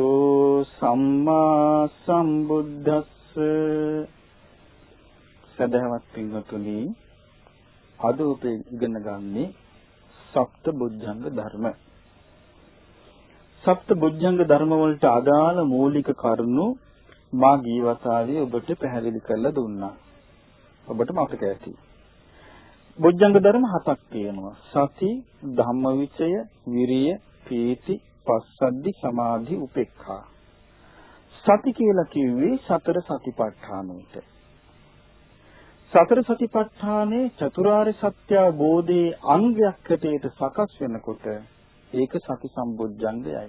අරහතෝ සම්මා සම්බුද්දස්ස සදහවත් පින්වතුනි අද උපේ ඉගෙන ගන්නේ සප්ත බුද්ධංග ධර්ම. සප්ත බුද්ධංග ධර්ම වලට අදාළ මූලික කරුණු මා ගීවතාවේ ඔබට පැහැදිලි කරලා දුන්නා. ඔබට මතක ඇති. බොජ්ජංග ධර්ම හතක් තියෙනවා. සති, ධම්මවිචය, විරිය, පීති, පස්සද්ධි, සමාධි, උපේක්ඛා. සති කියලා කිව්වේ සතර සතිපට්ඨානෙට. සතර සතිපට්ඨානේ චතුරාර්ය සත්‍ය අවබෝධයේ අංගයක් හැටියට සකස් වෙනකොට ඒක සති සම්බොජ්ජංගයයි.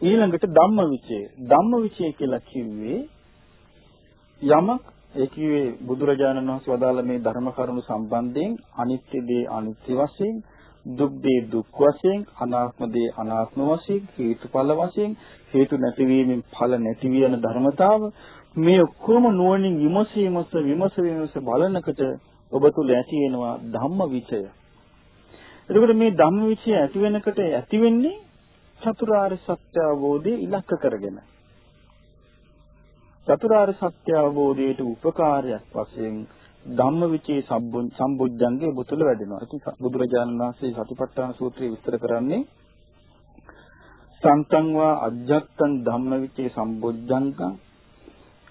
ඊළඟට ධම්මවිචය. ධම්මවිචය කියලා කිව්වේ යමක් ඒ කිව්වේ බුදුරජාණන් වහන්සේ වදාළ මේ ධර්ම කරුණු සම්බන්ධයෙන් අනිත්‍ය දේ අනිත්‍ය වශයෙන් දුක් දේ දුක් වශයෙන් අනාත්ම දේ අනාත්ම වශයෙන් හේතුඵල වශයෙන් හේතු නැතිවීමෙන් ඵල නැති වෙන ධර්මතාව මේ ඔක්කොම නුවණින් විමසීමස විමස විමස බලනකොට ඔබ තුල ඇති වෙනවා ධම්ම විචය. එතකොට මේ ධම්ම විචය ඇති වෙනකොට ඇති වෙන්නේ චතුරාර්ය සත්‍ය අවබෝධය ඉලක්ක කරගෙන. චතුරාර්ය සත්‍ය අවබෝධයට උපකාරයක් වශයෙන් ධම්මවිචේ සම්බුද්ධංගේ බුතුල වැඩෙනවා. ඉතින් බුදුරජාණන් වහන්සේ සතිපට්ඨාන සූත්‍රය විස්තර කරන්නේ සංතං වා අජ්ජත්තං ධම්මවිචේ සම්බුද්ධංගං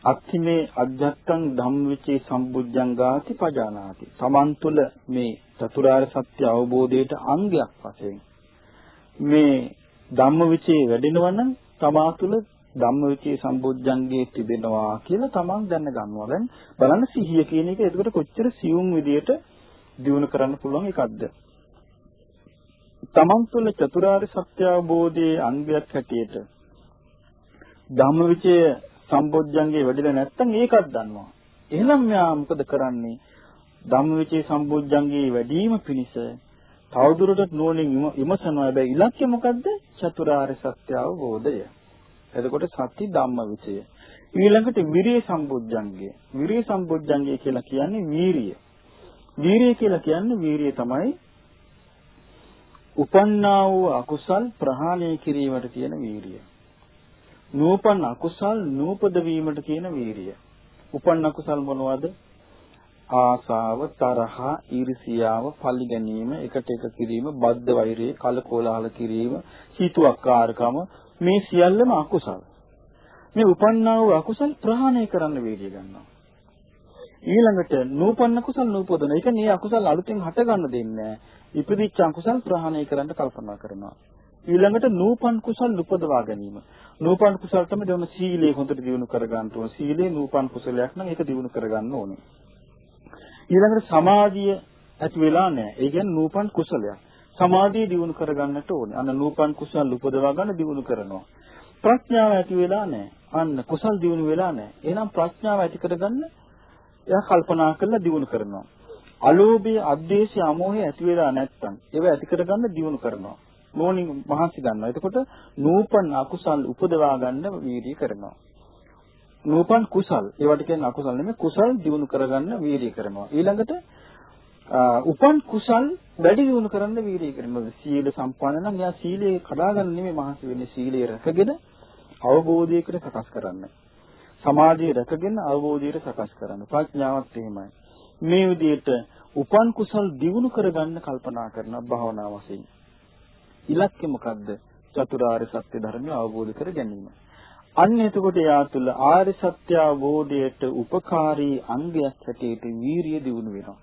අත්තිමේ අජ්ජත්තං ධම්මවිචේ සම්බුද්ධංගාති පජානාති. තමන් තුළ මේ චතුරාර්ය සත්‍ය අවබෝධයට අංගයක් වශයෙන් මේ ධම්මවිචේ වැඩෙනවා නම් තමා තුළ ධම්මවිචේ සම්බුද්ධංගේ තිබෙනවා කියලා තමන් දැන ගන්නවා. දැන් බලන්න සිහිය කියන එක එතකොට කොච්චර සියුම් විදියට දිනු කරන්න පුළුවන් එකක්ද? තමන් තුළ චතුරාර්ය සත්‍ය අවබෝධයේ අංගයක් හැටියට ධම්මවිචේ සම්බුද්ධංගේ වැඩිලා නැත්නම් ඒකත් දන්නවා. එහෙනම් මෙයා මොකද කරන්නේ? ධම්මවිචේ සම්බුද්ධංගේ වැඩිම පිණිස තවදුරටත් නුවණින් විමසනවා. හැබැයි ඉලක්කය මොකද්ද? චතුරාර්ය සත්‍ය අවබෝධය. එතකොට සති ධම්ම විචය. ඊළඟට විරිය සම්බුද්ධංගය. විරිය සම්බුද්ධංගය කියලා කියන්නේ වීරිය. වීරිය කියලා කියන්නේ වීරිය තමයි උපන්නා වූ අකුසල් ප්‍රහාණය කිරීමට තියෙන වීරිය. නූපන් අකුසල් නූපද වීමට කියන වීරිය. උපන් අකුසල් මොනවද? ආසාව, තරහ, ඊර්ෂියාව, පලි ගැනීම, එකට එක කිරීම, බද්ධ වෛරය, කලකෝලාහල කිරීම, හිතුවක්කාරකම, මේ සියල්ලම අකුසල්. මේ උපන්නා වූ අකුසල් ප්‍රහාණය කරන්න වේදිය ගන්නවා. ඊළඟට නූපන්න කුසල් නූපදන. ඒ කියන්නේ මේ අකුසල් අලුතෙන් හට ගන්න දෙන්නේ නැහැ. ඉපදිච්ච අකුසල් ප්‍රහාණය කරන්න කල්පනා කරනවා. ඊළඟට නූපන් කුසල් උපදවා ගැනීම. නූපන් කුසල් තමයි දෙවන සීලය හොඳට දියුණු කර ගන්න ඕන. සීලේ නූපන් කුසලයක් නම් ඒක දියුණු කර ගන්න ඕනේ. ඊළඟට සමාධිය ඇති වෙලා නැහැ. ඒ කියන්නේ නූපන් කුසලයක්. සමාධිය දියුණු කරගන්නට ඕනේ. අන්න නූපන් කුසල් උපදවා ගන්න දියුණු කරනවා. ප්‍රඥාව ඇති වෙලා නැහැ. අන්න කුසල් දියුණු වෙලා නැහැ. එහෙනම් ප්‍රඥාව ඇති කරගන්න එයා කල්පනා කරලා දියුණු කරනවා. අලෝභය, අද්වේෂය, අමෝහය ඇති වෙලා නැත්තම් ඒව ඇති කරගන්න දියුණු කරනවා. නෝනින් මහන්සි ගන්නවා. එතකොට නූපන් අකුසල් උපදවා ගන්න වීර්ය කරනවා. නූපන් කුසල් ඒවට කියන්නේ අකුසල් නෙමෙයි කුසල් දියුණු කරගන්න වීර්ය කරනවා. ඊළඟට උපන් කුසල් වැඩි දියුණු කරන්න වීර්යය කරනවා. සීල සම්පන්න නම් එයා සීලේ කඩාගන්න නෙමෙයි මහන්සි වෙන්නේ සීලය රැකගෙන අවබෝධයකට සකස් කරන්න. සමාධිය රැකගෙන අවබෝධයට සකස් කරන්න. ප්‍රඥාවත් එහෙමයි. මේ විදිහට උපන් කුසල් දියුණු කරගන්න කල්පනා කරන භාවනා වශයෙන්. ඉලක්කය මොකද්ද? චතුරාර්ය සත්‍ය ධර්මය අවබෝධ කර ගැනීම. අන්න එතකොට යා තුළ ආර්ය සත්‍ය අවබෝධයට උපකාරී අංගයක් හැටියට වීරිය දියුණු වෙනවා.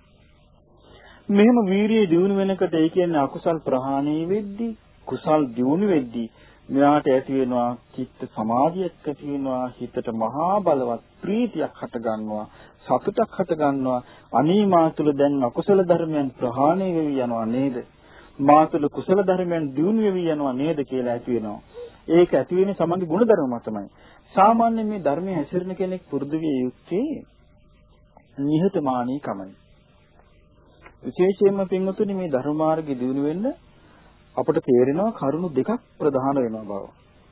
මෙහෙම වීරිය දියුණු වෙනකොට ඒ කියන්නේ අකුසල් ප්‍රහාණය වෙද්දී කුසල් දියුණු වෙද්දී මෙයාට ඇති වෙනවා චිත්ත සමාධියක් ඇති වෙනවා හිතට මහා බලවත් ප්‍රීතියක් හට ගන්නවා සතුටක් හට ගන්නවා අනී මා තුළ දැන් අකුසල ධර්මයන් ප්‍රහාණය වෙවි යනවා නේද? මා තුළ කුසල ධර්මයන් දියුණු වෙවි යනවා නේද කියලා ඇති වෙනවා. ඒක ඇති වෙන්නේ සමන්ගේ ගුණධර්ම මතමයි. සාමාන්‍යයෙන් මේ ධර්මයේ හැසිරෙන කෙනෙක් පුරුදු විය යුත්තේ නිහතමානීකමයි. විශේෂයෙන්ම පින්වතුනි මේ ධර්ම මාර්ගය දිනු වෙන්න අපට තේරෙනවා කරුණු දෙකක් ප්‍රධාන වෙනවා බව.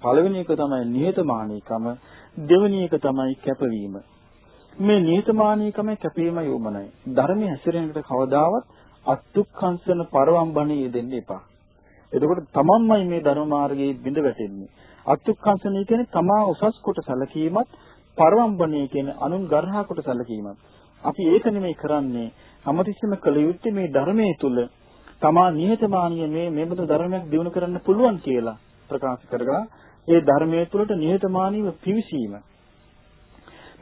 පළවෙනි එක තමයි නිහතමානීකම, දෙවෙනි එක තමයි කැපවීම. මේ නිහතමානීකම කැපීම යොමනයි. ධර්මයේ හැසිරෙනකට කවදාවත් අත්ුක්ඛංසන පරවම්බණේ යෙදෙන්න එපා. එතකොට තමන්මයි මේ ධර්ම මාර්ගයේ බිඳ වැටෙන්නේ. අත්ුක්ඛංසනය කියන්නේ තමා උසස් කොට සැලකීමත් පරවම්බණේ කියන්නේ අනුන් ගර්හා කොට සැලකීමත්. අපි ඒක නෙමෙයි කරන්නේ. හැමතිස්සෙම කළ යුත්තේ මේ ධර්මයේ තුල තමා නිහතමානීය මේ මෙබඳු ධර්මයක් දිනු කරන්න පුළුවන් කියලා ප්‍රකාශ කරගලා ඒ ධර්මයේ තුලට නිහතමානීව පිවිසීම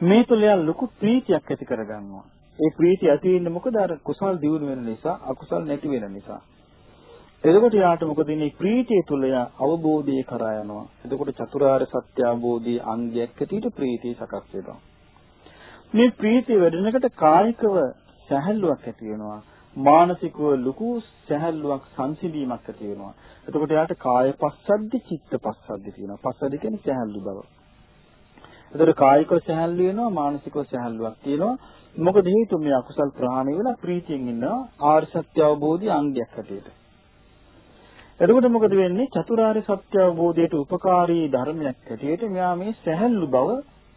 මේ තුල යා ලොකු ප්‍රීතියක් ඇති කරගන්නවා. ඒ ප්‍රීතිය ඇති වෙන්නේ මොකද අර කුසල් දියුණු වෙන නිසා අකුසල් නැති වෙන නිසා. එතකොට යාට මොකද ඉන්නේ ප්‍රීතිය තුල යා අවබෝධය කරා යනවා. එතකොට චතුරාර්ය සත්‍ය අවබෝධී අංගයක් ඇටියට ප්‍රීතිය සකස් වෙනවා. මේ ප්‍රීතිය වැඩෙනකොට කායිකව සැහැල්ලුවක් ඇති වෙනවා. මානසිකව ලুকু සැහැල්ලුවක් සංසිඳීමක් ඇති වෙනවා. එතකොට යාට කාය පස්සද්ධි චිත්ත පස්සද්ධි තියෙනවා. පස්සද්ධි කියන්නේ සැහැල්ලු බව. එතකොට කායිකව සැහැල්ලු වෙනවා මානසිකව සැහැල්ලුවක් තියෙනවා. මොකද හේතුව මේ අකුසල් ප්‍රහාණය වෙලා ප්‍රීතියෙන් ඉන්නවා ආර්ය සත්‍ය අවබෝධي අංගයක් හැටියට. එතකොට මොකද වෙන්නේ? චතුරාර්ය සත්‍ය අවබෝධයට උපකාරී ධර්මයක් හැටියට මෙයා මේ සැහැල්ලු බව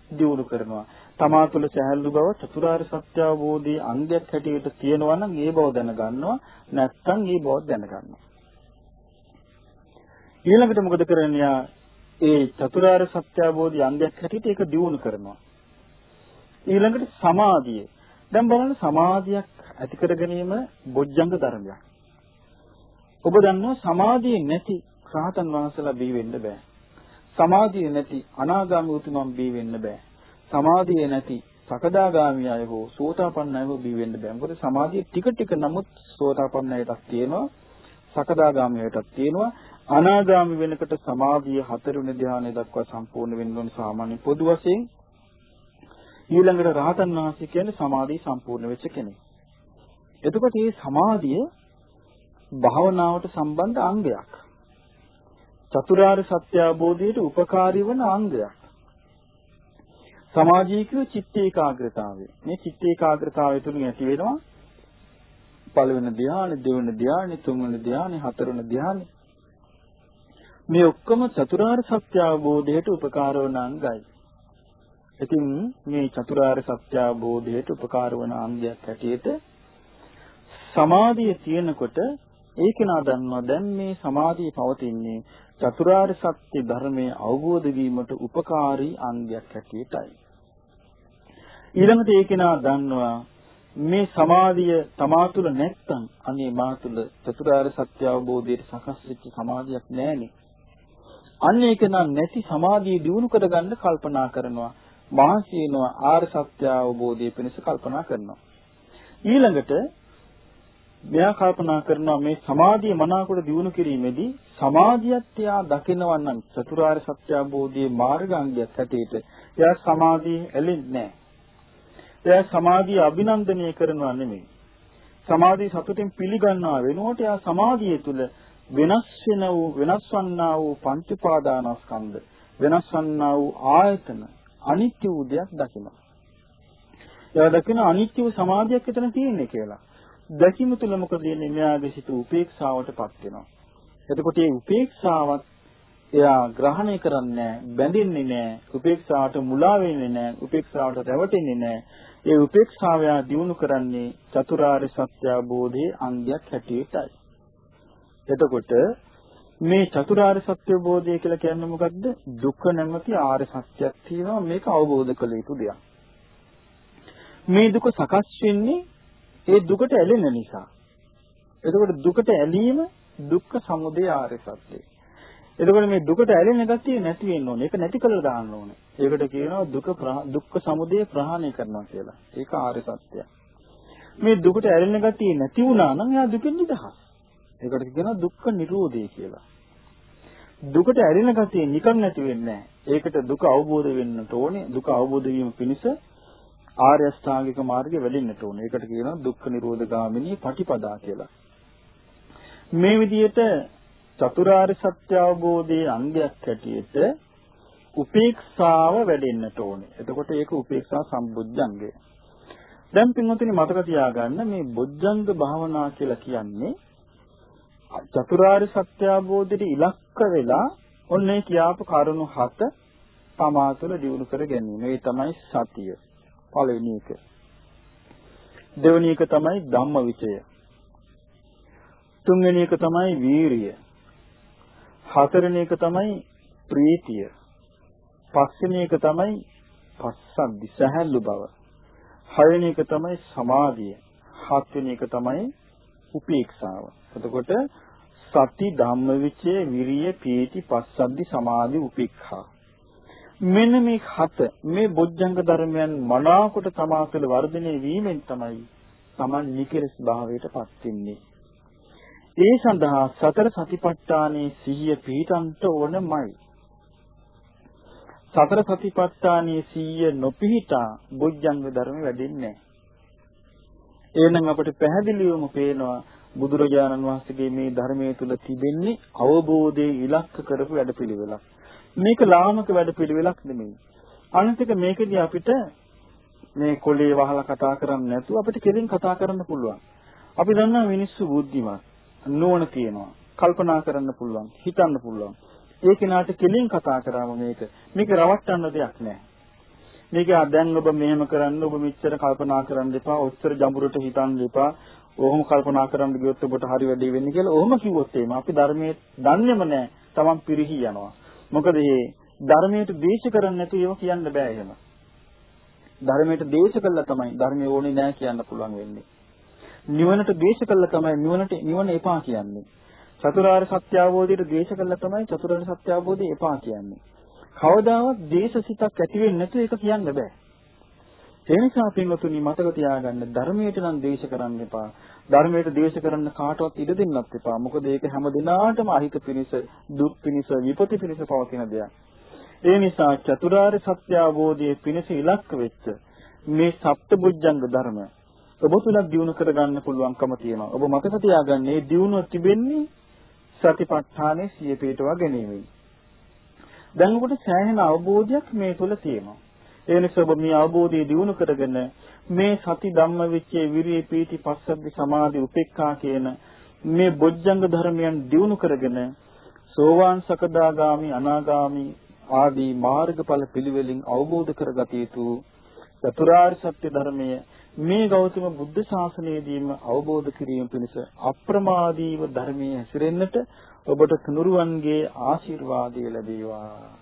දියුණු කරනවා. තමා තුළ සැහැල්ලු බව චතුරාර්ය සත්‍ය අවබෝධයේ අංගයක් හැටියට තියෙනවා නම් ඒ බව දැනගන්නවා. නැත්නම් ඒ බව දැනගන්නවා. ඊළඟට මොකද කරන්නේ? ඒ චතුරාර්ය සත්‍ය අවබෝධයේ අංගයක් හැටියට ඒක දියුණු කරනවා. ඊළඟට සමාධිය. දැන් බලන්න සමාධියක් ඇති කර ගැනීම බොජ්ජංග ධර්මයක්. ඔබ දන්නවා සමාධිය නැති රහතන් වහන්සේලා බිහි වෙන්න බෑ. සමාධිය නැති අනාගාමී උතුමන් බිහි වෙන්න බෑ. සමාධිය නැති සකදාගාමී අය හෝ සෝතාපන්න අය හෝ බිහි වෙන්න බෑ. මොකද සමාධිය ටික ටික නමුත් සෝතාපන්න අයටත් තියෙනවා. සකදාගාමී අයටත් තියෙනවා. අනාගාමී වෙනකොට සමාධිය හතරවෙනි ධ්‍යානය දක්වා සම්පූර්ණ වෙන්න ඕන සාමාන්‍ය පොදු වශයෙන් ඊළඟට රහතන් වහන්සේ කියන්නේ සමාධිය සම්පූර්ණ වෙච්ච කෙනෙක්. එතකොට මේ සමාධිය භාවනාවට සම්බන්ධ අංගයක්. චතුරාර්ය සත්‍ය අවබෝධයට උපකාරී වන අංගයක්. සමාජීකව චිත්ත ඒකාග්‍රතාවය. මේ චිත්ත ඒකාග්‍රතාවය තුලින් ඇති වෙනවා පළවෙනි ධ්‍යානෙ, දෙවෙනි ධ්‍යානෙ, තුන්වෙනි ධ්‍යානෙ, හතරවෙනි ධ්‍යානෙ. මේ ඔක්කොම චතුරාර්ය සත්‍ය අවබෝධයට උපකාර වන අංගයි. ඉතින් මේ චතුරාර්ය සත්‍ය අවබෝධයට උපකාර වන අංගයක් හැටියට සමාධිය තියෙනකොට ඒක නා දන්නවා දැන් මේ සමාධිය පවතින්නේ චතුරාර්ය සත්‍ය ධර්මයේ අවබෝධ වීමට උපකාරී අංගයක් හැටියටයි. ඊළඟට ඒක නා දන්නවා මේ සමාධිය තමා තුළ නැත්තම් අනේ මා තුළ චතුරාර්ය සත්‍ය අවබෝධයට සකස් වෙච්ච සමාධියක් නැහැනේ. අන්න ඒක නම් නැති සමාධිය දිනු කරගන්න කල්පනා කරනවා. මහන්සි වෙනවා ආර්ය සත්‍ය අවබෝධය පිණිස කල්පනා කරනවා. ඊළඟට මෙයා කල්පනා කරනවා මේ සමාධිය මනාකොට දිනු කිරීමේදී සමාධියත් එයා දකිනවා නම් චතුරාර්ය සත්‍ය අවබෝධයේ මාර්ගාංගයක් හැටියට එයා සමාධිය ඇලෙන්නේ නැහැ. එයා සමාධිය අභිනන්දනය කරනවා නෙමෙයි. සමාධිය සතුටින් පිළිගන්නවා වෙනුවට එයා සමාධිය තුළ වෙනස් වෙන වූ වෙනස් වන්නා වූ පංච උපාදානස්කන්ධ වෙනස් වන්නා වූ ආයතන අනිත්‍ය වූ දෙයක් දකිනවා. එයා දකින අනිත්‍ය වූ සමාධියක් එතන තියෙන්නේ කියලා. දැකීම තුළ මොකද වෙන්නේ? මෙයාගේ සිත උපේක්ෂාවටපත් වෙනවා. එතකොට මේ උපේක්ෂාවත් එයා ග්‍රහණය කරන්නේ බැඳෙන්නේ නැහැ. උපේක්ෂාවට මුලා වෙන්නේ නැහැ. උපේක්ෂාවට රැවටෙන්නේ නැහැ. ඒ උපේක්ෂාව යා දිනු කරන්නේ චතුරාර්ය සත්‍ය අවබෝධයේ අංගයක් හැටියටයි. එතකොට මේ චතුරාර්ය සත්‍ය අවබෝධය කියලා කියන්නේ මොකද්ද? දුක්ඛ නැමැති ආර්ය සත්‍යයක් තියෙනවා මේක අවබෝධ කළ යුතු දෙයක්. මේ දුක සකස් වෙන්නේ ඒ දුකට ඇලෙන නිසා. එතකොට දුකට ඇලීම දුක්ඛ සමුදය ආර්ය සත්‍යය. එතකොට මේ දුකට ඇලෙන ගතිය නැති වෙන්න ඕනේ. ඒක නැති කරලා දාන්න ඕනේ. ඒකට කියනවා දුක දුක්ඛ සමුදය ප්‍රහාණය කරනවා කියලා. ඒක ආර්ය සත්‍යය. මේ දුකට ඇලෙන ගතිය නැති වුණා නම් එයා දුකෙන් නිදහස්. ඒකට කියනවා දුක්ඛ නිරෝධය කියලා. දුකට ඇලෙන ගතිය නිකන් නැති වෙන්නේ නැහැ. ඒකට දුක අවබෝධ වෙන්නට ඕනේ. දුක අවබෝධ වීම පිණිස ආර්ය අෂ්ටාංගික මාර්ගය වැඩෙන්නට ඕනේ. ඒකට කියනවා දුක්ඛ නිරෝධ ගාමිනී පටිපදා කියලා. මේ විදිහට චතුරාර්ය සත්‍ය අවබෝධයේ අංගයක් හැටියට උපේක්ෂාව වැඩෙන්නට ඕනේ. එතකොට ඒක උපේක්ෂා සම්බුද්ධංගය. දැන් පින්වතුනි මතක තියාගන්න මේ බොජ්ජංග භාවනා කියලා කියන්නේ චතුරාර්ය සත්‍ය අවබෝධයට ඉලක්ක වෙලා ඔන්නේ කියාපු කරුණු හත තමා තුළ දිනු කර ගැනීම. මේ තමයි සතිය. පළවෙනි එක. දෙවෙනි එක තමයි ධම්මවිචය. තුන්වෙනි එක තමයි වීරිය. හතරවෙනි එක තමයි ප්‍රීතිය. පස්වෙනි එක තමයි පස්සද්ධි සහැල්ලු බව. හයවෙනි එක තමයි සමාධිය. හත්වෙනි එක තමයි උපේක්ෂාව. එතකොට සති ධම්මවිචේ විරිය පීති පස්සද්ධි සමාධි උපේක්ඛා. මෙන්න මේ හත මේ බොජ්ජංග ධර්මයන් මනාකොට තමා තුළ වර්ධනය වීමෙන් තමයි Taman නිකලස් භාවයටපත් වෙන්නේ. ඒ සඳහා සතර සතිපට්ඨානයේ සිහිය පිහිටන්ට ඕනමයි. සතර සතිපට්ඨානයේ සිහිය නොපිහිටා බොජ්ජංග ධර්ම වැඩින්නේ නැහැ. එහෙනම් අපිට පැහැදිලිවම පේනවා බුදුරජාණන් වහන්සේගේ මේ ධර්මයේ තුල තිබෙන්නේ අවබෝධයේ ඉලක්ක කරපු වැඩපිළිවෙලක්. මේක ලාමක වැඩපිළිවෙලක් නෙමෙයි. අනිත් එක මේකදී අපිට මේ කොලේ වහලා කතා කරන්නේ නැතුව අපිට කෙලින් කතා කරන්න පුළුවන්. අපි දන්නා මිනිස්සු බුද්ධිමත්, නුවණ තියෙනවා, කල්පනා කරන්න පුළුවන්, හිතන්න පුළුවන්. ඒ කෙනාට කෙලින් කතා කරාම මේක මේක රවට්ටන්න දෙයක් නැහැ. මේක දැන් ඔබ මෙහෙම කරන්න ඔබ මෙච්චර කල්පනා කරන්න එපා, ඔච්චර ජඹුරට හිතන්න එපා. ඔහොම කල්පනා කරන්න ගියොත් ඔබට හරි වැඩේ වෙන්නේ කියලා ඔහොම කිව්වොත් එහෙම අපි ධර්මයේ දන්නේම නැහැ. Taman පිරිහි යනවා. මොකද මේ ධර්මයට දේශ කරන්නේ නැතුව ඒව කියන්න බෑ එහෙම. ධර්මයට දේශ කළා තමයි ධර්මය ඕනේ නැහැ කියන්න පුළුවන් වෙන්නේ. නිවනට දේශ කළා තමයි නිවනට නිවන එපා කියන්නේ. චතුරාර්ය සත්‍ය අවබෝධයට දේශ කළා තමයි චතුරාර්ය සත්‍ය අවබෝධය එපා කියන්නේ. කවදාවත් දේශසිතක් ඇති වෙන්නේ නැතුව ඒක කියන්න බෑ. ඒ නිසා පින්වතුනි මතක තියාගන්න ධර්මයට නම් දේශ කරන්න එපා. ධර්මයට දේශ කරන්න කාටවත් ඉඩ දෙන්නත් එපා. මොකද ඒක හැම දිනාටම අහිත පිණිස, දුක් පිණිස, විපති පිණිස පවතින දෙයක්. ඒ නිසා චතුරාර්ය සත්‍ය අවබෝධයේ පිණිස ඉලක්ක වෙච්ච මේ සප්තබුද්ධංග ධර්ම ඔබ තුල දිනු කරගන්න පුළුවන්කම තියෙනවා. ඔබ මතක තියාගන්න මේ දිනුව තිබෙන්නේ සතිපට්ඨානයේ සිය පිටවා ගැනීමෙන්. දැන් ඔබට සෑහෙන අවබෝධයක් මේ තුල තියෙනවා. ඒ නිසා ඔබ මේ අවබෝධය දිනු කරගෙන මේ සති ධම්ම විචේ විරිය පීති පස්සද්ධි සමාධි උපේක්ඛා කියන මේ බොජ්ජංග ධර්මයන් දිනු කරගෙන සෝවාන් සකදාගාමි අනාගාමි ආදී මාර්ගඵල පිළිවෙලින් අවබෝධ කරගත යුතු චතුරාර්ය සත්‍ය ධර්මය මේ ගෞතම බුද්ධ ශාසනයේදීම අවබෝධ කිරීම පිණිස අප්‍රමාදීව ධර්මයේ හැසිරෙන්නට ඔබට තුනුරුවන්ගේ ආශිර්වාදය ලැබේවා.